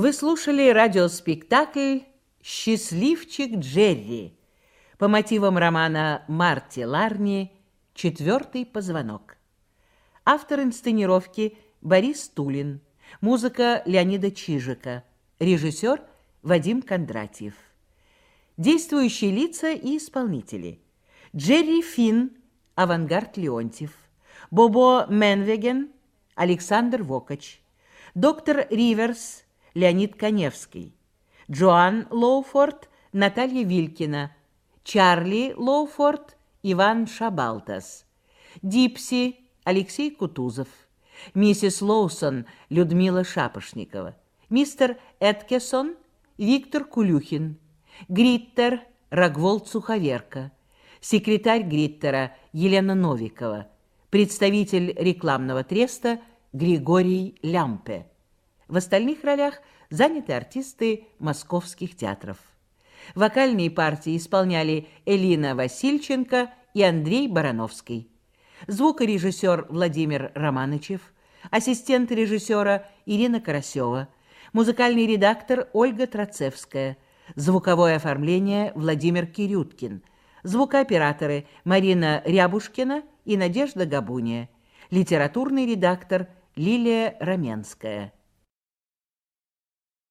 Вы слушали радиоспектакль «Счастливчик Джерри» по мотивам романа Марти Ларни «Четвертый позвонок». Автор инсценировки Борис Тулин, музыка Леонида Чижика, режиссер Вадим Кондратьев. Действующие лица и исполнители. Джерри Финн, Авангард Леонтьев, Бобо Менвеген, Александр Вокач, доктор Риверс, Леонид Коневский, Джоан Лоуфорд, Наталья Вилькина, Чарли Лоуфорд, Иван Шабалтас, Дипси, Алексей Кутузов, миссис Лоусон, Людмила Шапошникова, мистер Эткесон, Виктор Кулюхин, Гриттер, Рогволд Суховерка, секретарь Гриттера Елена Новикова, представитель рекламного треста Григорий Лямпе. В остальных ролях заняты артисты московских театров. Вокальные партии исполняли Элина Васильченко и Андрей Барановский. Звукорежиссер Владимир Романычев, ассистент режиссера Ирина Карасева, музыкальный редактор Ольга Троцевская, звуковое оформление Владимир Кирюткин, звукооператоры Марина Рябушкина и Надежда Габуния, литературный редактор Лилия Раменская –